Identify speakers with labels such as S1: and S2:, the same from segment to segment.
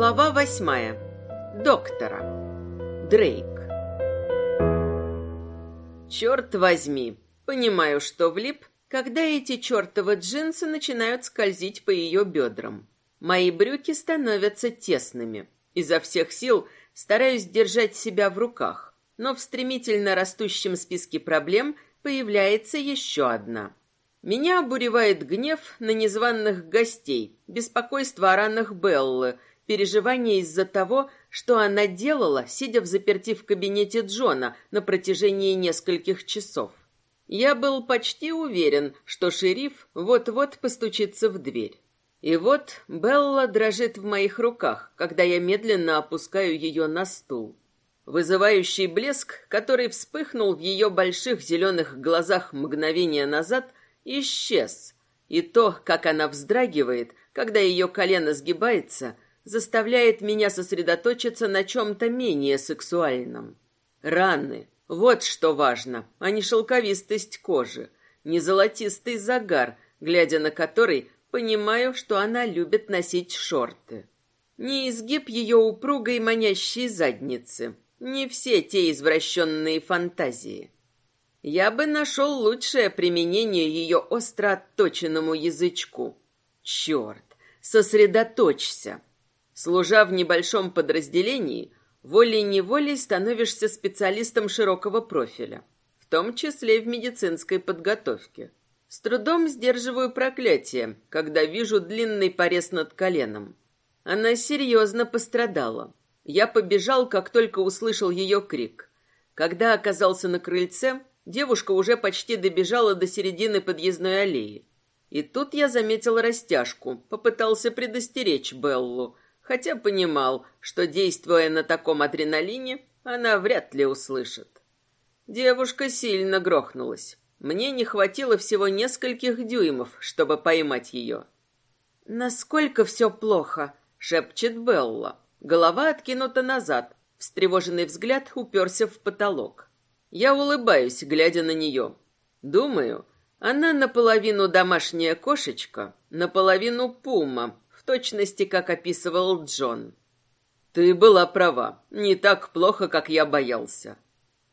S1: Глава восьмая. Доктора. Дрейк. Черт возьми, понимаю, что влип, когда эти чертовы джинсы начинают скользить по ее бедрам. Мои брюки становятся тесными. Изо всех сил стараюсь держать себя в руках, но в стремительно растущем списке проблем появляется еще одна. Меня обуревает гнев на незваных гостей, беспокойство о ранах Беллы, переживание из-за того, что она делала, сидя в заперти в кабинете Джона на протяжении нескольких часов. Я был почти уверен, что шериф вот-вот постучится в дверь. И вот Белла дрожит в моих руках, когда я медленно опускаю ее на стул. Вызывающий блеск, который вспыхнул в ее больших зеленых глазах мгновение назад, исчез. И то, как она вздрагивает, когда ее колено сгибается, заставляет меня сосредоточиться на чем-то менее сексуальном. Раны. Вот что важно, а не шелковистость кожи, не золотистый загар, глядя на который Понимаю, что она любит носить шорты. Не изгиб ее упругой манящей задницы. Не все те извращенные фантазии. Я бы нашел лучшее применение ее остро отточенному язычку. Черт, сосредоточься. Служа в небольшом подразделении, волей-неволей становишься специалистом широкого профиля, в том числе и в медицинской подготовке. С трудом сдерживаю проклятие, когда вижу длинный порез над коленом. Она серьезно пострадала. Я побежал, как только услышал ее крик. Когда оказался на крыльце, девушка уже почти добежала до середины подъездной аллеи. И тут я заметил растяжку, попытался предостеречь Беллу, хотя понимал, что, действуя на таком адреналине, она вряд ли услышит. Девушка сильно грохнулась. Мне не хватило всего нескольких дюймов, чтобы поймать ее. «Насколько все плохо?» — шепчет Белла. Голова откинута назад, встревоженный взгляд уперся в потолок. Я улыбаюсь, глядя на нее. Думаю, она наполовину домашняя кошечка, наполовину пума, точности, как описывал Джон. Ты была права, не так плохо, как я боялся.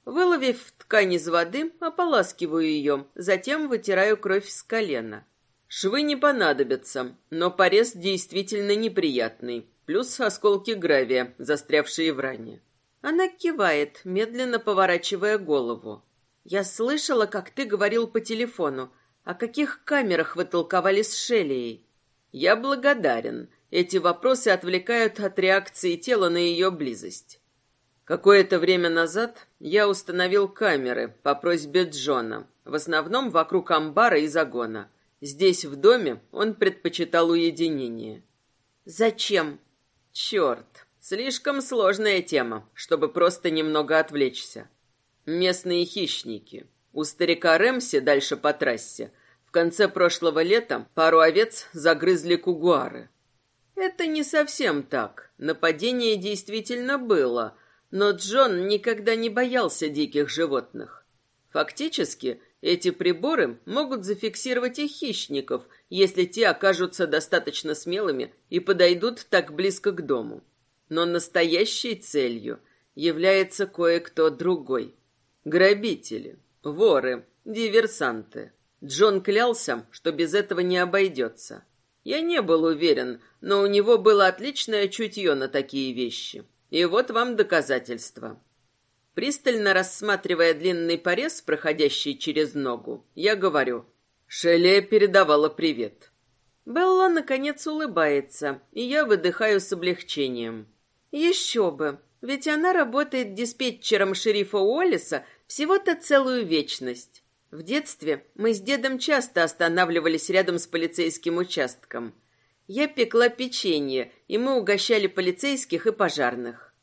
S1: Выловив ткань из воды, ополаскиваю ее, затем вытираю кровь с колена. Швы не понадобятся, но порез действительно неприятный, плюс осколки гравия, застрявшие в ране. Она кивает, медленно поворачивая голову. «Я слышала, как ты говорил по телефону. О каких камерах вы толковали с Шеллией?» «Я благодарен. Эти вопросы отвлекают от реакции тела на ее близость. Какое-то время назад я установил камеры по просьбе Джона, в основном вокруг амбара и загона. Здесь, в доме, он предпочитал уединение. Зачем? Черт, слишком сложная тема, чтобы просто немного отвлечься. Местные хищники. У старика Рэмси дальше по трассе конце прошлого лета пару овец загрызли кугуары. Это не совсем так. Нападение действительно было — но Джон никогда не боялся диких животных. Фактически, эти приборы могут зафиксировать и хищников, если те окажутся достаточно смелыми и подойдут так близко к дому. Но настоящей целью является кое-кто другой. Грабители, воры, диверсанты. Джон клялся, что без этого не обойдется. Я не был уверен, но у него было отличное чутье на такие вещи. И вот вам доказательство. Пристально рассматривая длинный порез, проходящий через ногу, я говорю. Шелли передавала привет. Белла, наконец, улыбается, и я выдыхаю с облегчением. Еще бы, ведь она работает диспетчером шерифа Уоллеса всего-то целую вечность. В детстве мы с дедом часто останавливались рядом с полицейским участком – я пекла печенье, и мы угощали полицейских и пожарных.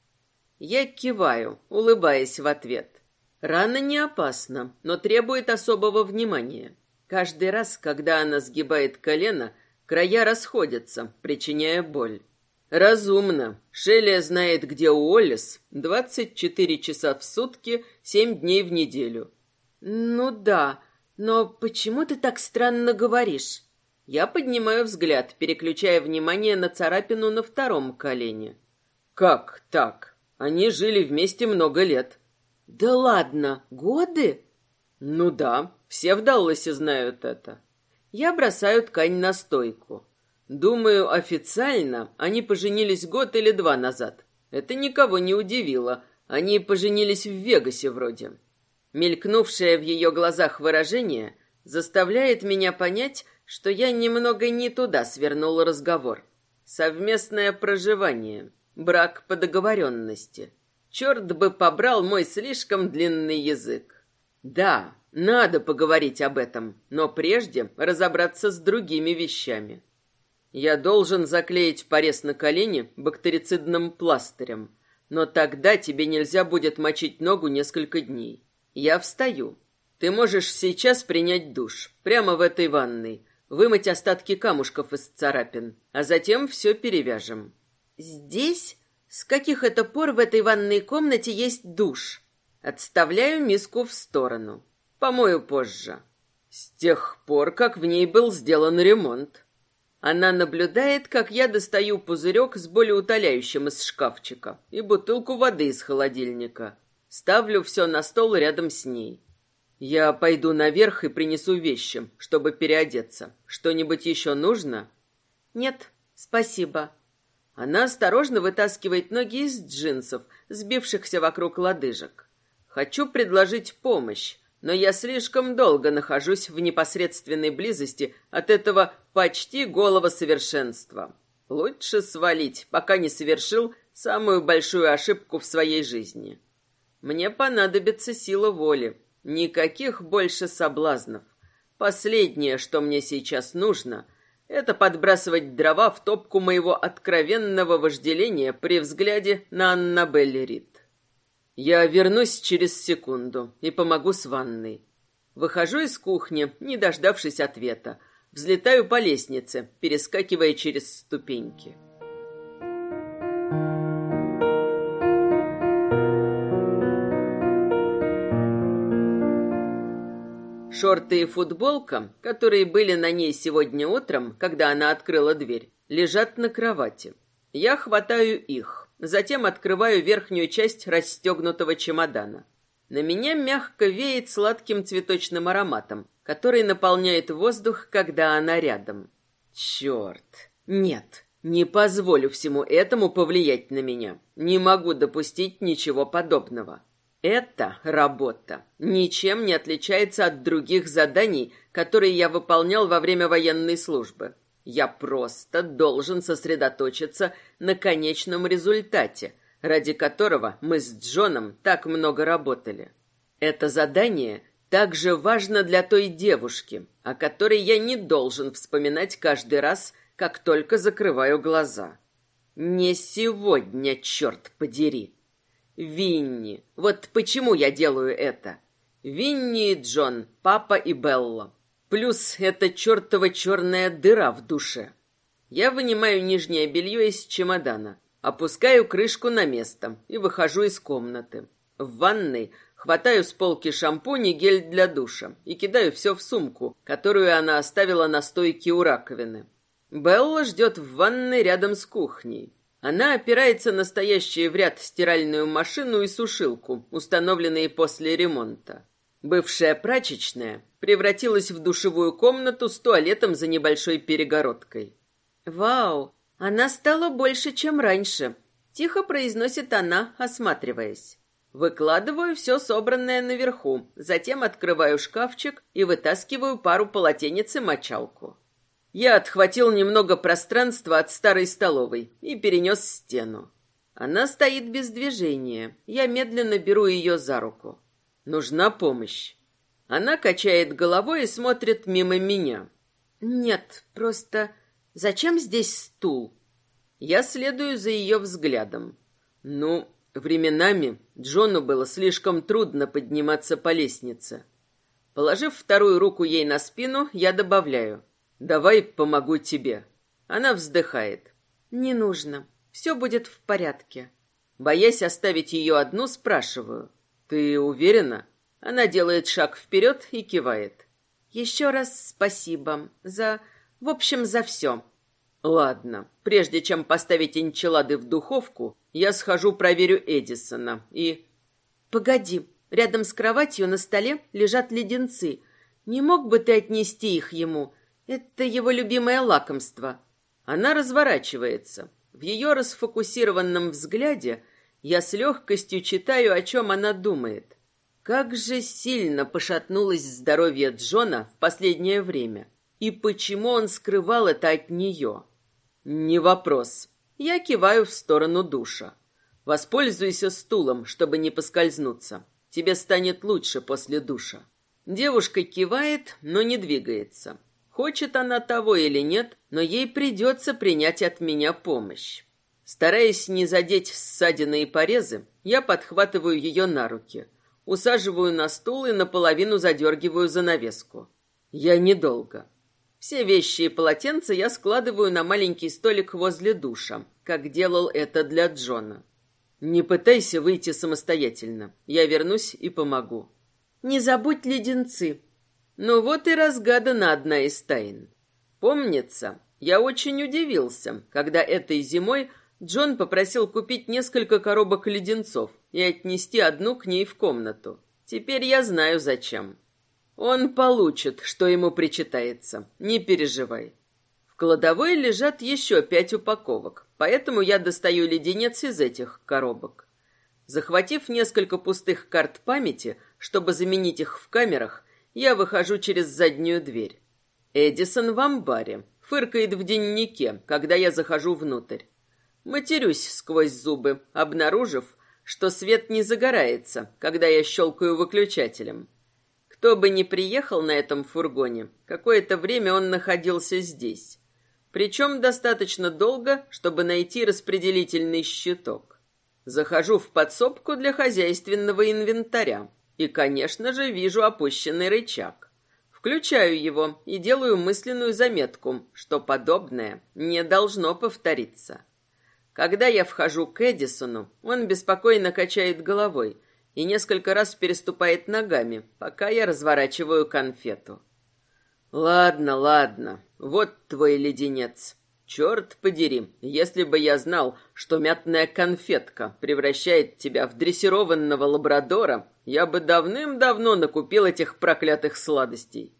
S1: Я киваю, улыбаясь в ответ. Рана не опасна, но требует особого внимания. Каждый раз, когда она сгибает колено, края расходятся, причиняя боль. Разумно. Шелия знает, где Уоллес 24 часа в сутки, 7 дней в неделю. Ну да, но почему ты так странно говоришь? Я поднимаю взгляд, переключая внимание на царапину на втором колене. Как так? Они жили вместе много лет. Да ладно, годы? Ну да, все в Далласе знают это. Я бросаю ткань на стойку. Думаю, официально они поженились год или два назад. Это никого не удивило. Они поженились в Вегасе вроде. Мелькнувшее в ее глазах выражение заставляет меня понять, что я немного не туда свернул разговор. Совместное проживание, брак по договоренности. Черт бы побрал мой слишком длинный язык. Да, надо поговорить об этом, но прежде разобраться с другими вещами. Я должен заклеить порез на колене бактерицидным пластырем, но тогда тебе нельзя будет мочить ногу несколько дней. Я встаю. Ты можешь сейчас принять душ, прямо в этой ванной, вымыть остатки камушков из царапин, а затем все перевяжем. Здесь? С каких это пор в этой ванной комнате есть душ? Отставляю миску в сторону. Помою позже. С тех пор, как в ней был сделан ремонт. Она наблюдает, как я достаю пузырек с болеутоляющим из шкафчика и бутылку воды из холодильника. Ставлю все на стол рядом с ней. Я пойду наверх и принесу вещи, чтобы переодеться. Что-нибудь еще нужно? Нет, спасибо. Она осторожно вытаскивает ноги из джинсов, сбившихся вокруг лодыжек. Хочу предложить помощь, но я слишком долго нахожусь в непосредственной близости от этого почти голого совершенства. Лучше свалить, пока не совершил самую большую ошибку в своей жизни. Мне понадобится сила воли, Никаких больше соблазнов. Последнее, что мне сейчас нужно, это подбрасывать дрова в топку моего откровенного вожделения при взгляде на Аннабель Рид. Я вернусь через секунду и помогу с ванной. Выхожу из кухни, не дождавшись ответа. Взлетаю по лестнице, перескакивая через ступеньки. Шорты и футболка, которые были на ней сегодня утром, когда она открыла дверь, лежат на кровати. Я хватаю их, затем открываю верхнюю часть расстегнутого чемодана. На меня мягко веет сладким цветочным ароматом, который наполняет воздух, когда она рядом. Черт! Нет, не позволю всему этому повлиять на меня. Не могу допустить ничего подобного. Эта работа ничем не отличается от других заданий, которые я выполнял во время военной службы. Я просто должен сосредоточиться на конечном результате, ради которого мы с Джоном так много работали. Это задание также важно для той девушки, о которой я не должен вспоминать каждый раз, как только закрываю глаза. Не сегодня, черт подери. Винни. Вот почему я делаю это. Винни и Джон, папа и Белла. Плюс эта чертова черная дыра в душе. Я вынимаю нижнее белье из чемодана, опускаю крышку на место и выхожу из комнаты. В ванной хватаю с полки шампунь и гель для душа и кидаю все в сумку, которую она оставила на стойке у раковины. Белла ждет в ванной рядом с кухней. Она опирается на стоящие в ряд стиральную машину и сушилку, установленные после ремонта. Бывшая прачечная превратилась в душевую комнату с туалетом за небольшой перегородкой. «Вау! Она стала больше, чем раньше», — тихо произносит она, осматриваясь. Выкладываю все собранное наверху, затем открываю шкафчик и вытаскиваю пару полотенец и мочалку. Я отхватил немного пространства от старой столовой и перенес стену. Она стоит без движения. Я медленно беру ее за руку. Нужна помощь. Она качает головой и смотрит мимо меня. Нет, просто зачем здесь стул? Я следую за ее взглядом. Ну, временами Джону было слишком трудно подниматься по лестнице. Положив вторую руку ей на спину, я добавляю: Давай помогу тебе. Она вздыхает. Не нужно. Все будет в порядке. Боясь оставить ее одну, спрашиваю. Ты уверена? Она делает шаг вперед и кивает. Еще раз спасибо за В общем, за все. Ладно, прежде чем поставить энчилады в духовку, я схожу проверю Эдисона и...
S2: Погоди, рядом с кроватью на столе лежат леденцы. Не мог бы ты отнести их ему? Это его любимое лакомство.
S1: Она разворачивается. В ее расфокусированном взгляде я с легкостью читаю, о чем она думает. Как же сильно пошатнулось здоровье Джона в последнее время. И почему он скрывал это от нее? Не вопрос. Я киваю в сторону душа. Воспользуйся стулом, чтобы не поскользнуться. Тебе станет лучше после душа. Девушка кивает, но не двигается. Хочет она того или нет, но ей придется принять от меня помощь. Стараясь не задеть ссадины и порезы, я подхватываю ее на руки, усаживаю на стул и наполовину задергиваю занавеску. Я недолго. Все вещи и полотенца я складываю на маленький столик возле душа, как делал это для Джона. Не пытайся выйти самостоятельно. Я вернусь и помогу.
S2: Не забудь леденцы.
S1: Ну вот и разгадана одна из тайн. Помнится, я очень удивился, когда этой зимой Джон попросил купить несколько коробок леденцов и отнести одну к ней в комнату. Теперь я знаю зачем. Он получит, что ему причитается. Не переживай. В кладовой лежат еще пять упаковок, поэтому я достаю леденец из этих коробок. Захватив несколько пустых карт памяти, чтобы заменить их в камерах, я выхожу через заднюю дверь. Эдисон в амбаре, фыркает в дневнике, когда я захожу внутрь. Матерюсь сквозь зубы, обнаружив, что свет не загорается, когда я щелкаю выключателем. Кто бы ни приехал на этом фургоне, какое-то время он находился здесь. Причем достаточно долго, чтобы найти распределительный щиток. Захожу в подсобку для хозяйственного инвентаря и, конечно же, вижу опущенный рычаг. Включаю его и делаю мысленную заметку, что подобное не должно повториться. Когда я вхожу к Эдисону, он беспокойно качает головой, и несколько раз переступает ногами, пока я разворачиваю конфету. Ладно, ладно, вот твой леденец. Черт подери, если бы я знал, что мятная конфетка превращает тебя в дрессированного лабрадора, я бы давным-давно накупил этих проклятых сладостей.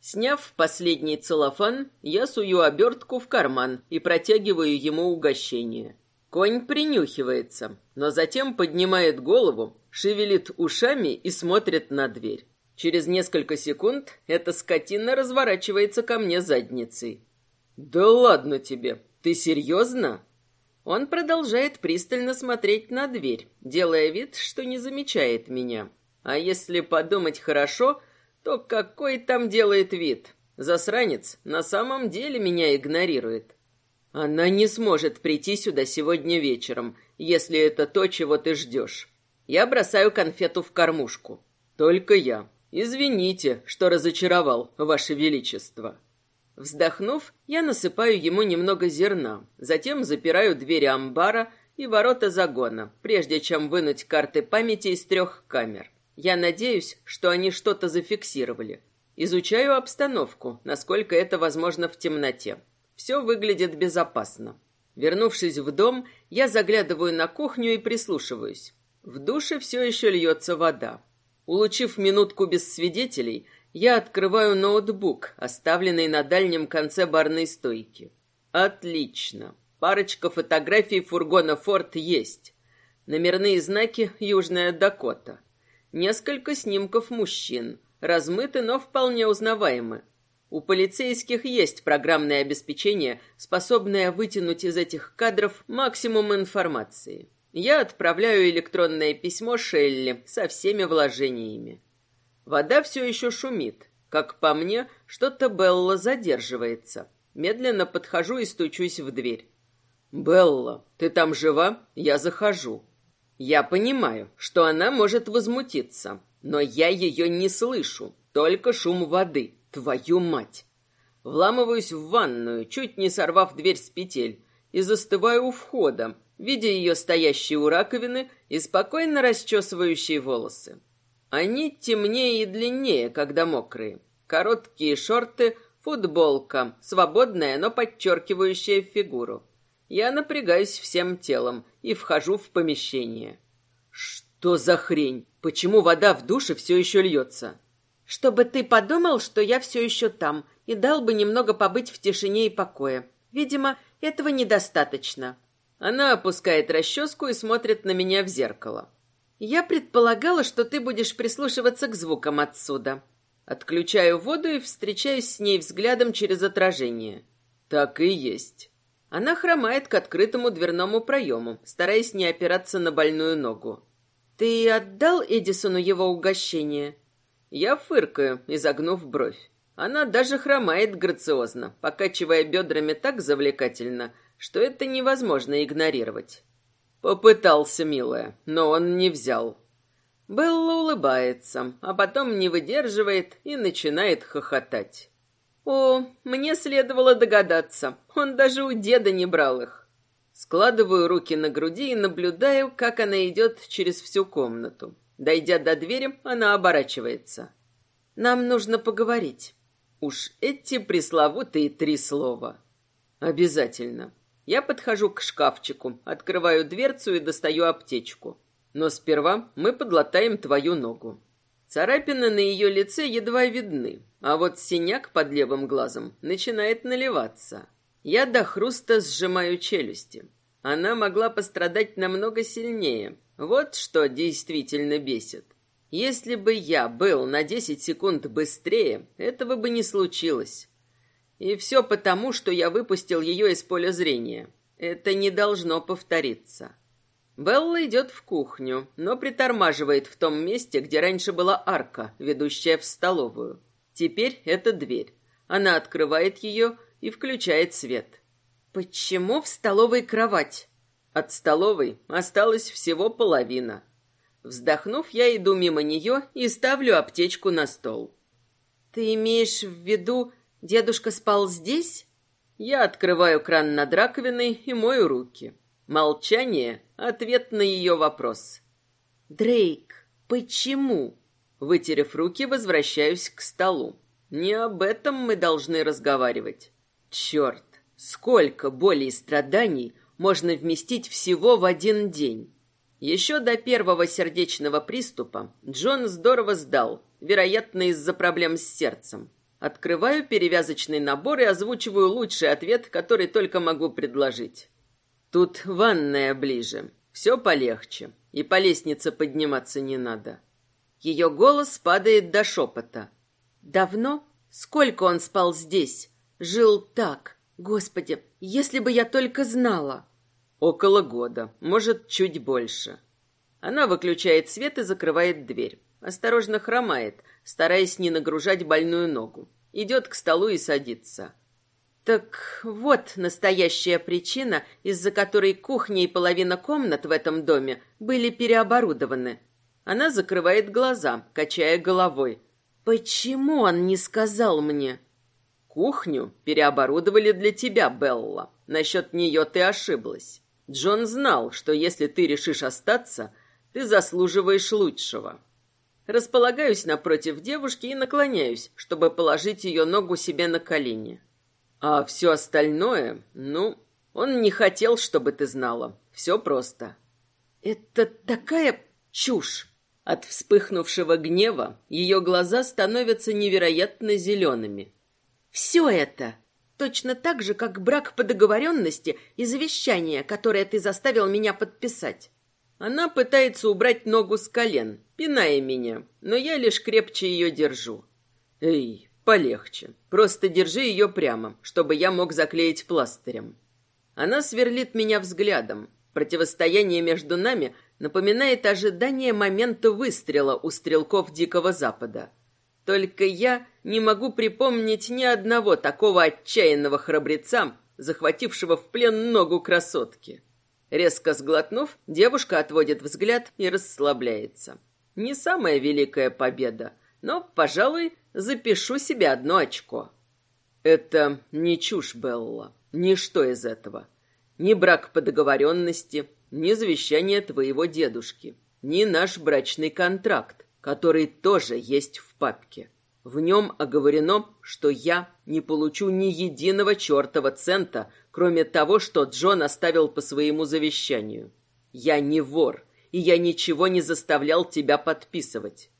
S1: Сняв последний целлофан, я сую обертку в карман и протягиваю ему угощение. Конь принюхивается, но затем поднимает голову, шевелит ушами и смотрит на дверь. Через несколько секунд эта скотина разворачивается ко мне задницей. «Да ладно тебе! Ты серьезно?» Он продолжает пристально смотреть на дверь, делая вид, что не замечает меня. А если подумать хорошо, то какой там делает вид? Засранец на самом деле меня игнорирует. Она не сможет прийти сюда сегодня вечером, если это то, чего ты ждешь. Я бросаю конфету в кормушку. Только я. Извините, что разочаровал, ваше величество. Вздохнув, я насыпаю ему немного зерна, затем запираю двери амбара и ворота загона, прежде чем вынуть карты памяти из трех камер. Я надеюсь, что они что-то зафиксировали. Изучаю обстановку, насколько это возможно в темноте. Все выглядит безопасно. Вернувшись в дом, я заглядываю на кухню и прислушиваюсь. В душе все еще льется вода. Улучив минутку без свидетелей, я открываю ноутбук, оставленный на дальнем конце барной стойки. Отлично. Парочка фотографий фургона Форд есть. Номерные знаки Южная Дакота. Несколько снимков мужчин. Размыты, но вполне узнаваемы. У полицейских есть программное обеспечение, способное вытянуть из этих кадров максимум информации. Я отправляю электронное письмо Шелли со всеми вложениями. Вода все еще шумит. Как по мне, что-то Белла задерживается. Медленно подхожу и стучусь в дверь. «Белла, ты там жива? Я захожу». Я понимаю, что она может возмутиться, но я ее не слышу, только шум воды. Твою мать! Вламываюсь в ванную, чуть не сорвав дверь с петель, и застываю у входа, видя ее стоящей у раковины и спокойно расчесывающие волосы. Они темнее и длиннее, когда мокрые. Короткие шорты, Футболка, свободная, но подчеркивающая фигуру. Я напрягаюсь всем телом и вхожу в помещение. Что за хрень? Почему вода в душе все еще льется?
S2: Чтобы ты подумал, что я все еще там, и дал бы немного побыть в тишине и покое. Видимо, этого недостаточно.
S1: Она опускает расческу и смотрит на меня в зеркало.
S2: Я предполагала, что ты будешь прислушиваться к звукам отсюда.
S1: Отключаю воду и встречаюсь с ней взглядом через отражение. Так и есть. Она хромает к открытому дверному проему, стараясь не опираться на больную ногу.
S2: «Ты отдал Эдисону его угощение?»
S1: Я фыркаю, изогнув бровь. Она даже хромает грациозно, покачивая бедрами так завлекательно, что это невозможно игнорировать. Попытался, милая, но он не взял. Белла улыбается, а потом не выдерживает и начинает хохотать. О, мне следовало догадаться. Он даже у деда не брал их. Складываю руки на груди и наблюдаю, как она идет через всю комнату. Дойдя до двери, она оборачивается. Нам нужно поговорить. Уж эти пресловутые три слова. Обязательно. Я подхожу к шкафчику, открываю дверцу и достаю аптечку. Но сперва мы подлатаем твою ногу. Царапины на ее лице едва видны, а вот синяк под левым глазом начинает наливаться. Я до хруста сжимаю челюсти. Она могла пострадать намного сильнее. Вот что действительно бесит. Если бы я был на 10 секунд быстрее, этого бы не случилось. И все потому, что я выпустил ее из поля зрения. Это не должно повториться. Белла идет в кухню, но притормаживает в том месте, где раньше была арка, ведущая в столовую. Теперь это дверь. Она открывает ее и включает свет.
S2: Почему в столовой кровать?
S1: От столовой осталась всего половина. Вздохнув, я иду мимо нее и ставлю аптечку на стол.
S2: Ты имеешь в виду, дедушка спал здесь?
S1: Я открываю кран над раковиной и мою руки. Молчание — ответ на ее вопрос.
S2: «Дрейк, почему?»
S1: Вытерев руки, возвращаюсь к столу. Не об этом мы должны разговаривать. Черт, сколько боли и страданий можно вместить всего в один день. Еще до первого сердечного приступа Джон здорово сдал, вероятно, из-за проблем с сердцем. Открываю перевязочный набор и озвучиваю лучший ответ, который только могу предложить. Тут ванная ближе. Все полегче. И по лестнице подниматься не надо. Ее голос падает до шепота.
S2: Давно? Сколько он спал здесь? Жил так? Господи, если бы я только знала.
S1: Около года, может, чуть больше. Она выключает свет и закрывает дверь. Осторожно хромает, стараясь не нагружать больную ногу. Идет к столу и садится.
S2: Так вот настоящая причина, из-за которой кухня и половина комнат в этом доме были переоборудованы.
S1: Она закрывает глаза, качая головой.
S2: Почему он не сказал мне?
S1: Кухню переоборудовали для тебя, Белла. Насчет нее ты ошиблась. Джон знал, что если ты решишь остаться, ты заслуживаешь лучшего. Располагаюсь напротив девушки и наклоняюсь, чтобы положить ее ногу себе на колени. А все остальное, ну, он не хотел, чтобы ты знала. Все просто.
S2: Это такая чушь.
S1: От вспыхнувшего гнева ее глаза становятся невероятно зелеными.
S2: Все это точно так же, как брак по договоренности и завещание, которое ты заставил меня подписать.
S1: Она пытается убрать ногу с колен, пиная меня, но я лишь крепче ее держу. Эй, Полегче. Просто держи ее прямо, чтобы я мог заклеить пластырем. Она сверлит меня взглядом. Противостояние между нами напоминает ожидание момента выстрела у стрелков Дикого Запада. Только я не могу припомнить ни одного такого отчаянного храбреца, захватившего в плен ногу красотки. Резко сглотнув, девушка отводит взгляд и расслабляется. Не самая великая победа, но, пожалуй, запишу себе одно очко. Это не чушь, Белла. Ничто из этого. Ни брак по договоренности, ни завещание твоего дедушки, ни наш брачный контракт, который тоже есть в папке. В нем оговорено, что я не получу ни единого чертова цента, кроме того, что Джон оставил по своему завещанию. Я не вор, и я ничего не заставлял тебя подписывать.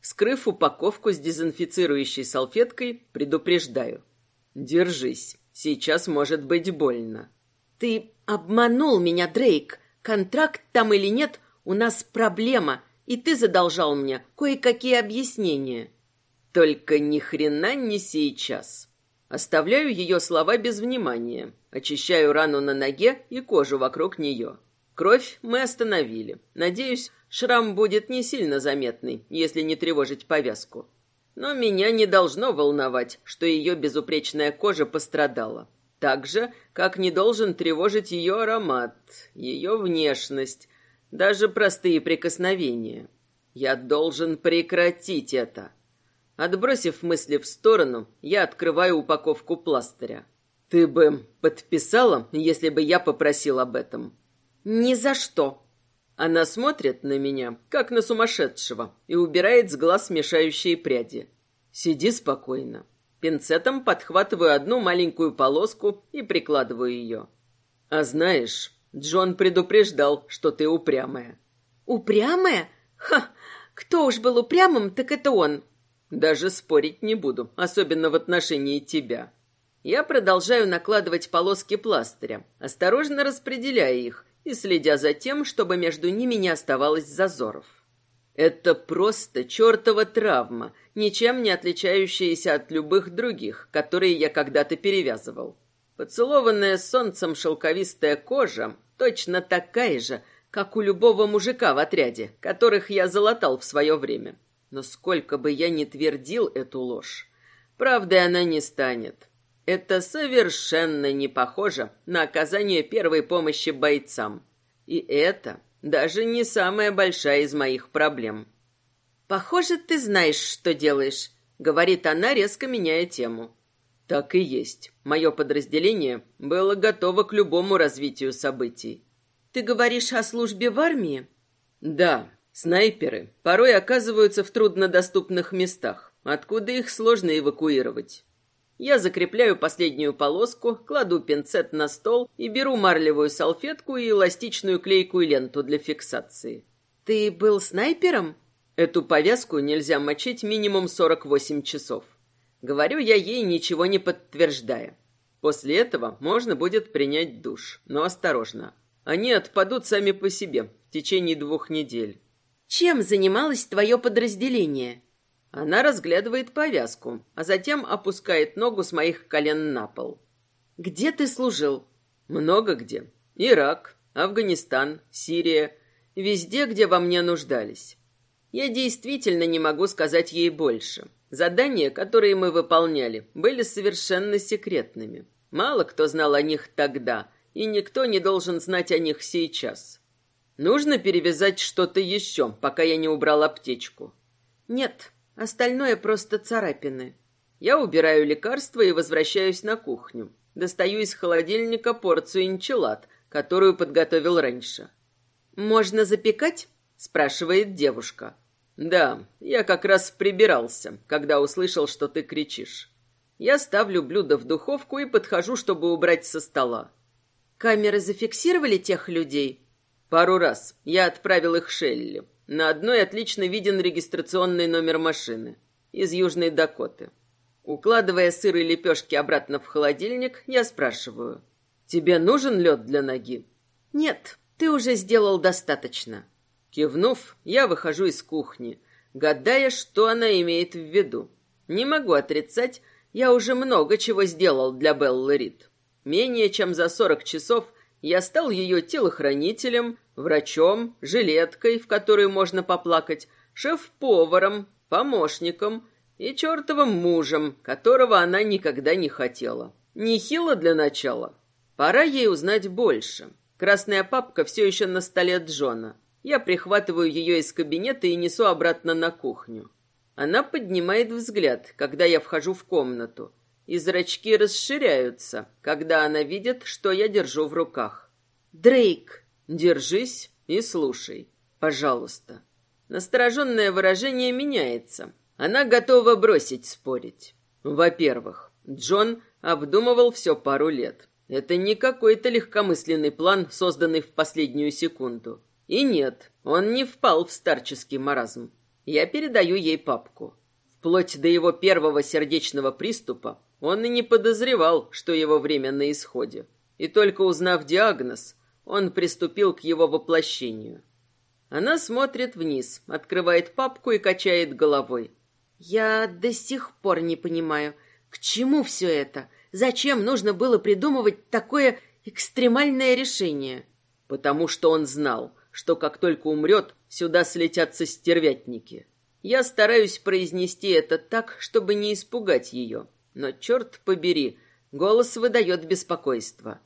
S1: Скрыв упаковку с дезинфицирующей салфеткой, предупреждаю. Держись, сейчас может быть больно.
S2: Ты обманул меня, Дрейк. Контракт там или нет, у нас проблема, и ты задолжал мне кое-какие объяснения.
S1: Только ни хрена не сейчас. Оставляю ее слова без внимания. Очищаю рану на ноге и кожу вокруг нее. Кровь мы остановили. Надеюсь, шрам будет не сильно заметный, если не тревожить повязку. Но меня не должно волновать, что ее безупречная кожа пострадала. Так же, как не должен тревожить ее аромат, ее внешность, даже простые прикосновения. Я должен прекратить это. Отбросив мысли в сторону, я открываю упаковку пластыря. Ты бы подписала, если бы я попросил об этом?
S2: Ни за что.
S1: Она смотрит на меня, как на сумасшедшего, и убирает с глаз мешающие пряди. Сиди спокойно. Пинцетом подхватываю одну маленькую полоску и прикладываю ее. А знаешь, Джон предупреждал, что ты упрямая.
S2: Упрямая? Ха! Кто уж был упрямым, так это он.
S1: Даже спорить не буду, особенно в отношении тебя. Я продолжаю накладывать полоски пластыря, осторожно распределяя их и следя за тем, чтобы между ними не оставалось зазоров. Это просто чертова травма, ничем не отличающаяся от любых других, которые я когда-то перевязывал. Поцелованная солнцем шелковистая кожа точно такая же, как у любого мужика в отряде, которых я залатал в свое время. Но сколько бы я ни твердил эту ложь, правдой она не станет. Это совершенно не похоже на оказание первой помощи бойцам. И это даже не самая большая из моих проблем.
S2: «Похоже, ты знаешь, что делаешь», — говорит она, резко меняя тему.
S1: Так и есть. Мое подразделение было готово к любому развитию событий.
S2: Ты говоришь о службе в армии?
S1: Да, Снайперы порой оказываются в труднодоступных местах, откуда их сложно эвакуировать. Я закрепляю последнюю полоску, кладу пинцет на стол и беру марлевую салфетку и эластичную клейкую ленту для фиксации.
S2: Ты был снайпером?
S1: Эту повязку нельзя мочить минимум 48 часов. Говорю я ей, ничего не подтверждая. После этого можно будет принять душ, но осторожно. Они отпадут сами по себе в течение двух недель.
S2: Чем занималось твое подразделение?
S1: Она разглядывает повязку, а затем опускает ногу с моих колен на пол.
S2: Где ты служил?
S1: Много где. Ирак, Афганистан, Сирия, везде, где во мне нуждались. Я действительно не могу сказать ей больше. Задания, которые мы выполняли, были совершенно секретными. Мало кто знал о них тогда, и никто не должен знать о них сейчас. Нужно перевязать что-то еще, пока я не убрал аптечку.
S2: Нет, остальное просто царапины.
S1: Я убираю лекарства и возвращаюсь на кухню. Достаю из холодильника порцию энчилад, которую подготовил раньше.
S2: Можно запекать? спрашивает девушка.
S1: Да, я как раз прибирался, когда услышал, что ты кричишь. Я ставлю блюдо в духовку и подхожу, чтобы убрать со стола.
S2: Камеры зафиксировали тех людей,
S1: Пару раз я отправил их Шелли. На одной отлично виден регистрационный номер машины. Из Южной Дакоты. Укладывая сыр и лепешки обратно в холодильник, я спрашиваю. «Тебе нужен лед для ноги?»
S2: «Нет, ты уже сделал достаточно».
S1: Кивнув, я выхожу из кухни, гадая, что она имеет в виду. Не могу отрицать, я уже много чего сделал для Беллы Рид. Менее чем за сорок часов я стал ее телохранителем, врачом, жилеткой, в которую можно поплакать, шеф-поваром, помощником и чертовым мужем, которого она никогда не хотела. Нехило для начала. Пора ей узнать больше. Красная папка все еще на столе Джона. Я прихватываю ее из кабинета и несу обратно на кухню. Она поднимает взгляд, когда я вхожу в комнату, и зрачки расширяются, когда она видит, что я держу в руках.
S2: «Дрейк!»
S1: Держись и слушай, пожалуйста. Настороженное выражение меняется. Она готова бросить спорить. Во-первых, Джон обдумывал все пару лет. Это не какой-то легкомысленный план, созданный в последнюю секунду. И нет, он не впал в старческий маразм. Я передаю ей папку. Вплоть до его первого сердечного приступа он и не подозревал, что его время на исходе. И только узнав диагноз, он приступил к его воплощению. Она смотрит вниз, открывает папку и качает головой.
S2: «Я до сих пор не понимаю, к чему все это? Зачем нужно было придумывать такое экстремальное решение?»
S1: «Потому что он знал, что как только умрет, сюда слетятся стервятники. Я стараюсь произнести это так, чтобы не испугать ее. Но, черт побери, голос выдает беспокойство.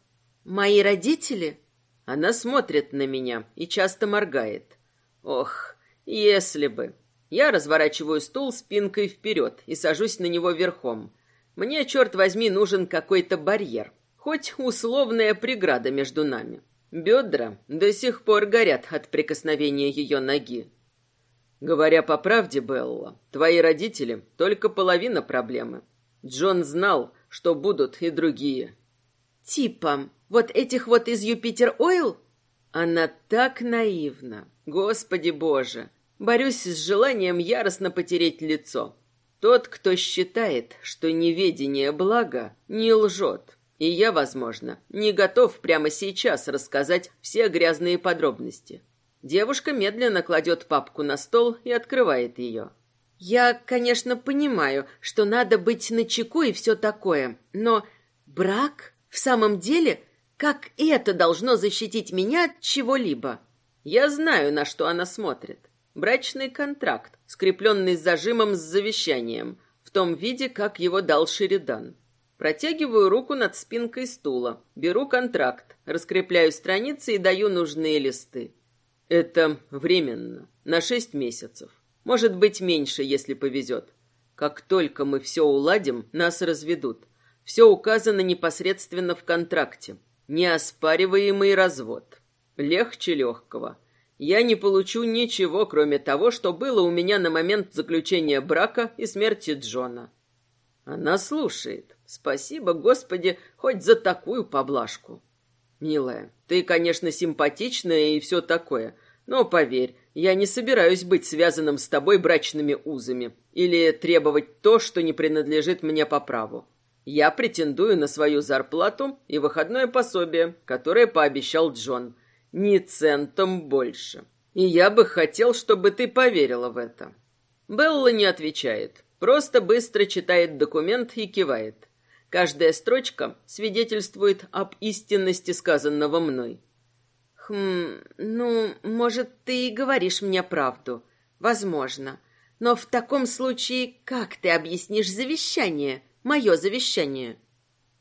S2: «Мои родители?»
S1: Она смотрит на меня и часто моргает. Ох, если бы. Я разворачиваю стул спинкой вперед и сажусь на него верхом. Мне, черт возьми, нужен какой-то барьер. Хоть условная преграда между нами. Бедра до сих пор горят от прикосновения ее ноги. Говоря по правде, Белла, твои родители — только половина проблемы. Джон знал, что будут и другие.
S2: Типа, вот этих вот из Юпитер Ойл?
S1: Она так наивна. Господи боже. Борюсь с желанием яростно потереть лицо. Тот, кто считает, что неведение благо, не лжет. И я, возможно, не готов прямо сейчас рассказать все грязные подробности. Девушка медленно кладет папку на стол и открывает ее.
S2: Я, конечно, понимаю, что надо быть начеку и все такое, но брак в самом деле, как это должно защитить меня от чего-либо?
S1: Я знаю, на что она смотрит. Брачный контракт, скрепленный зажимом с завещанием, в том виде, как его дал Шеридан. Протягиваю руку над спинкой стула, беру контракт, раскрепляю страницы и даю нужные листы. Это временно, на шесть месяцев. Может быть, меньше, если повезет. Как только мы все уладим, нас разведут. Все указано непосредственно в контракте. Неоспариваемый развод. Легче легкого. Я не получу ничего, кроме того, что было у меня на момент заключения брака и смерти Джона. Она слушает. Спасибо, Господи, хоть за такую поблажку. Милая, ты, конечно, симпатичная и все такое, но поверь, я не собираюсь быть связанным с тобой брачными узами или требовать то, что не принадлежит мне по праву. Я претендую на свою зарплату и выходное пособие, которое пообещал Джон. Ни центом больше. И я бы хотел, чтобы ты поверила в это. Белла не отвечает, просто быстро читает документ и кивает. Каждая строчка свидетельствует об истинности сказанного мной.
S2: Хм, ну, может, ты и говоришь мне правду. Возможно. Но в таком случае как ты объяснишь завещание, мое завещание?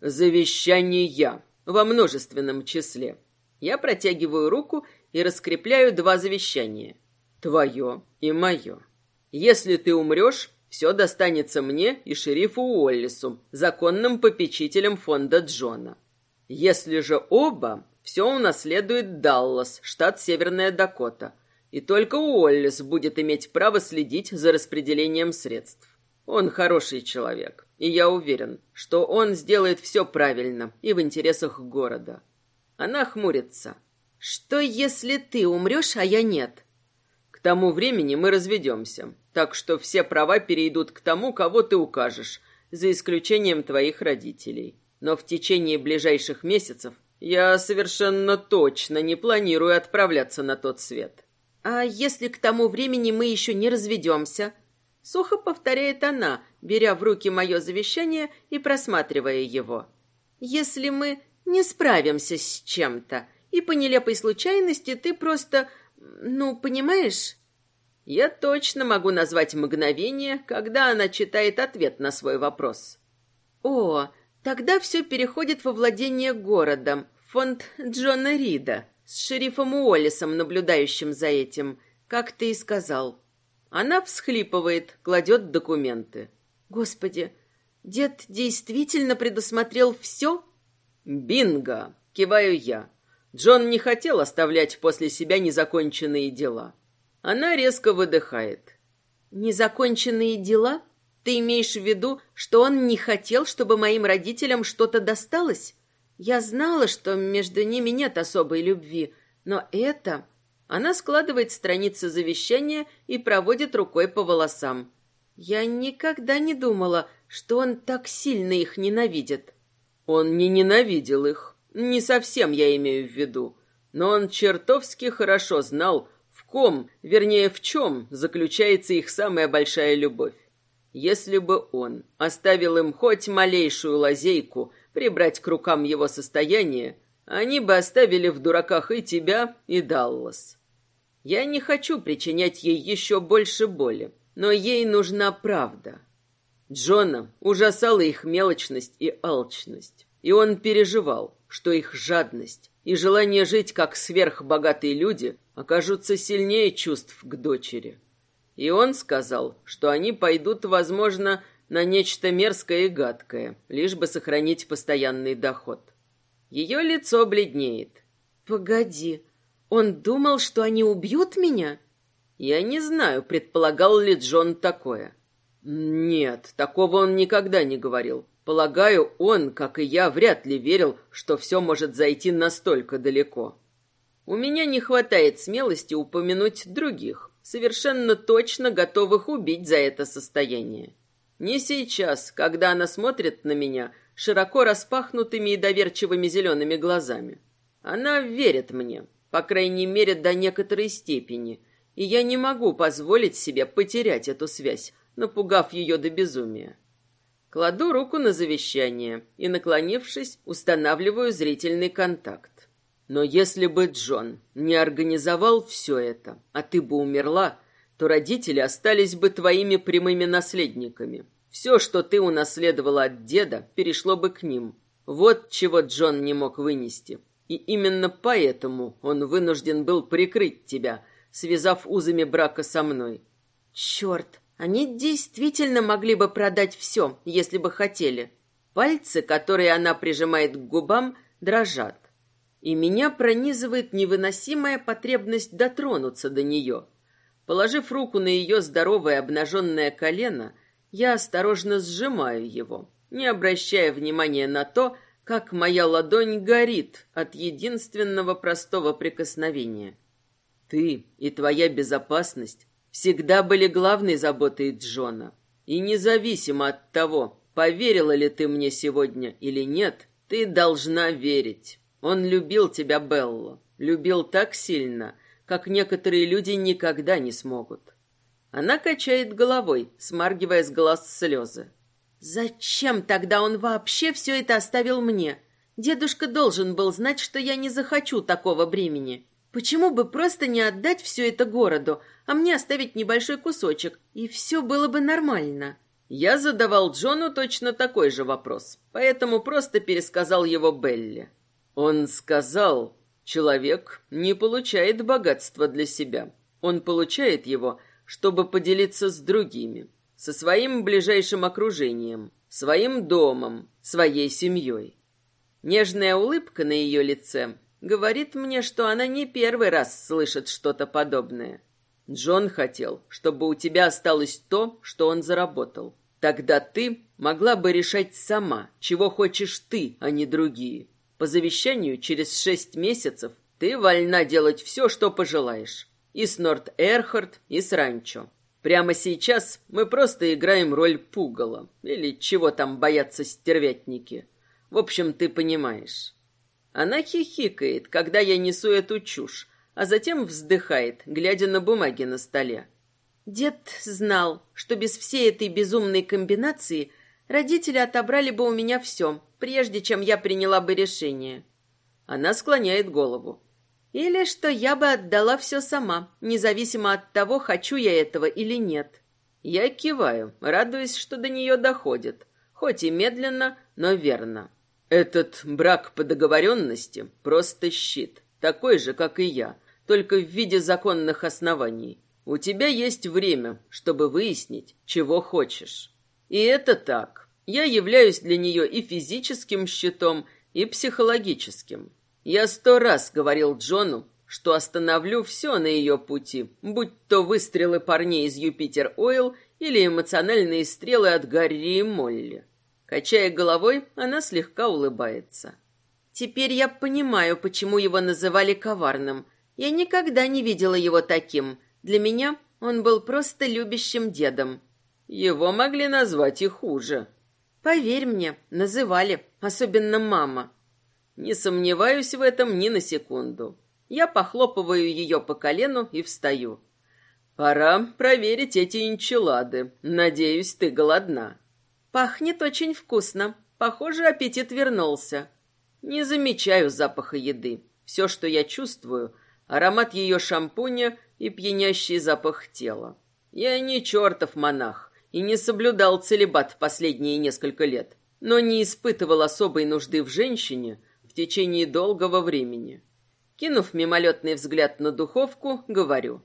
S1: Завещание я, во множественном числе. Я протягиваю руку и раскрепляю два завещания. Твое и мое. Если ты умрешь, все достанется мне и шерифу Уоллису, законным попечителям фонда Джона. Если же оба, все унаследует Даллас, штат Северная Дакота, и только Уоллис будет иметь право следить за распределением средств. Он хороший человек, и я уверен, что он сделает все правильно и в интересах города. Она хмурится.
S2: Что, если ты умрешь, а я нет?
S1: К тому времени мы разведемся, так что все права перейдут к тому, кого ты укажешь, за исключением твоих родителей. Но в течение ближайших месяцев я совершенно точно не планирую отправляться на тот свет.
S2: А если к тому времени мы еще не разведемся? Сухо повторяет она, беря в руки мое завещание и просматривая его. Если мы не справимся с чем-то, и по нелепой случайности ты просто... Ну, понимаешь?
S1: Я точно могу назвать мгновение, когда она читает ответ на свой вопрос.
S2: О, тогда все переходит во владение городом, фонд Джона Рида, с шерифом Уоллесом, наблюдающим за этим, как ты и сказал.
S1: Она всхлипывает, кладет документы.
S2: Господи, дед действительно предусмотрел все?
S1: Бинго! Киваю я. Джон не хотел оставлять после себя незаконченные дела. Она резко выдыхает.
S2: Незаконченные дела? Ты имеешь в виду, что он не хотел, чтобы моим родителям что-то досталось? Я знала, что между ними нет особой любви, но это... Она складывает страницы завещания и проводит рукой по волосам. Я никогда не думала, что он так сильно их ненавидит.
S1: Он не ненавидел их. Не совсем я имею в виду. Но он чертовски хорошо знал, в ком, вернее, в чем заключается их самая большая любовь. Если бы он оставил им хоть малейшую лазейку прибрать к рукам его состояние, они бы оставили в дураках и тебя, и Даллас. Я не хочу причинять ей еще больше боли, но ей нужна правда. Джона ужасала их мелочность и алчность, и он переживал, что их жадность и желание жить как сверхбогатые люди окажутся сильнее чувств к дочери. И он сказал, что они пойдут, возможно, на нечто мерзкое и гадкое, лишь бы сохранить постоянный доход. Ее лицо бледнеет.
S2: «Погоди, он думал, что они убьют меня?»
S1: Я не знаю, предполагал ли Джон такое. Нет, такого он никогда не говорил. Полагаю, он, как и я, вряд ли верил, что все может зайти настолько далеко. У меня не хватает смелости упомянуть других, совершенно точно готовых убить за это состояние. Не сейчас, когда она смотрит на меня широко распахнутыми и доверчивыми зелеными глазами. Она верит мне, по крайней мере, до некоторой степени, и я не могу позволить себе потерять эту связь, напугав ее до безумия. Кладу руку на завещание и, наклонившись, устанавливаю зрительный контакт. Но если бы Джон не организовал все это, а ты бы умерла, то родители остались бы твоими прямыми наследниками. Все, что ты унаследовала от деда, перешло бы к ним. Вот чего Джон не мог вынести. И именно поэтому он вынужден был прикрыть тебя, связав узами брака со мной.
S2: Черт, они действительно могли бы продать все, если бы хотели. Пальцы, которые она прижимает к губам, дрожат. И меня пронизывает невыносимая потребность дотронуться до нее. Положив руку на ее здоровое обнаженное колено, я осторожно сжимаю его, не обращая внимания на то, как моя ладонь горит от единственного простого прикосновения. Ты и твоя безопасность всегда были главной заботой Джона. И независимо от того, поверила ли ты мне сегодня или нет, ты должна верить. Он любил тебя, Белла, любил так сильно, как некоторые люди никогда не смогут. Она качает головой, смаргивая с глаз слезы. Зачем тогда он вообще все это оставил мне? Дедушка должен был знать, что я не захочу такого бремени. Почему бы просто не отдать все это городу, а мне оставить небольшой кусочек, и все было бы нормально?
S1: Я задавал Джону точно такой же вопрос, поэтому просто пересказал его Белли. Он сказал, человек не получает богатства для себя. Он получает его, чтобы поделиться с другими, со своим ближайшим окружением, своим домом, своей семьей. Нежная улыбка на ее лице Говорит мне, что она не первый раз слышит что-то подобное. Джон хотел, чтобы у тебя осталось то, что он заработал. Тогда ты могла бы решать сама, чего хочешь ты, а не другие. По завещанию через шесть месяцев ты вольна делать все, что пожелаешь. И с Норт Эрхард, и с Ранчо. Прямо сейчас мы просто играем роль пугала. Или чего там боятся стервятники. В общем, ты понимаешь. Она хихикает, когда я несу эту чушь, а затем вздыхает, глядя на бумаги на столе.
S2: Дед знал, что без всей этой безумной комбинации родители отобрали бы у меня все, прежде чем я приняла бы решение.
S1: Она склоняет голову.
S2: Или что я бы отдала все сама, независимо от того, хочу я этого или нет.
S1: Я киваю, радуясь, что до нее доходит, хоть и медленно, но верно. Этот брак по договоренности просто щит, такой же, как и я, только в виде законных оснований. У тебя есть время, чтобы выяснить, чего хочешь. И это так. Я являюсь для нее и физическим щитом, и психологическим. Я сто раз говорил Джону, что остановлю все на ее пути, будь то выстрелы парней из Юпитер Ойл или эмоциональные стрелы от Гарри и Молли. Качая головой, она слегка улыбается.
S2: Теперь я понимаю, почему его называли коварным. Я никогда не видела его таким. Для меня он был просто любящим дедом.
S1: Его могли назвать и хуже.
S2: Поверь мне, называли, особенно мама.
S1: Не сомневаюсь в этом ни на секунду. Я похлопываю ее по колену и встаю. Пора проверить эти энчилады. Надеюсь, ты голодна.
S2: Пахнет очень вкусно. Похоже, аппетит вернулся.
S1: Не замечаю запаха еды. Все, что я чувствую, аромат ее шампуня и пьянящий запах тела. Я не чертов монах и не соблюдал целебат последние несколько лет, но не испытывал особой нужды в женщине в течение долгого времени. Кинув мимолетный взгляд на духовку, говорю.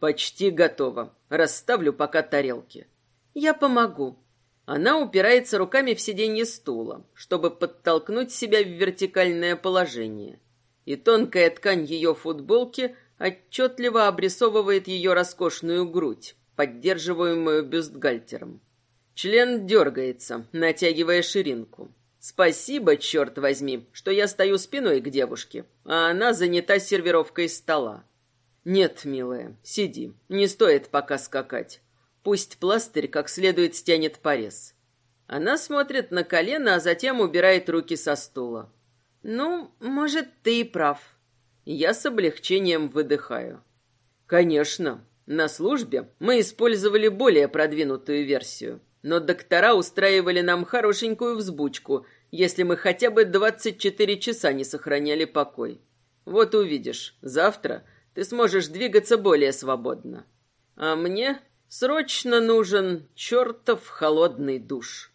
S1: «Почти готово. Расставлю пока тарелки».
S2: «Я помогу».
S1: Она упирается руками в сиденье стула, чтобы подтолкнуть себя в вертикальное положение. И тонкая ткань ее футболки отчетливо обрисовывает ее роскошную грудь, поддерживаемую бюстгальтером. Член дергается, натягивая ширинку. Спасибо, черт возьми, что я стою спиной к девушке, а она занята сервировкой стола. Нет, милая, сиди, не стоит пока скакать. Пусть пластырь как следует стянет порез. Она смотрит на колено, а затем убирает руки со стула.
S2: Ну, может, ты и прав.
S1: Я с облегчением выдыхаю. Конечно, на службе мы использовали более продвинутую версию, но доктора устраивали нам хорошенькую взбучку – если мы хотя бы 24 часа не сохраняли покой. Вот увидишь, завтра ты сможешь двигаться более свободно. А мне срочно нужен чертов холодный душ».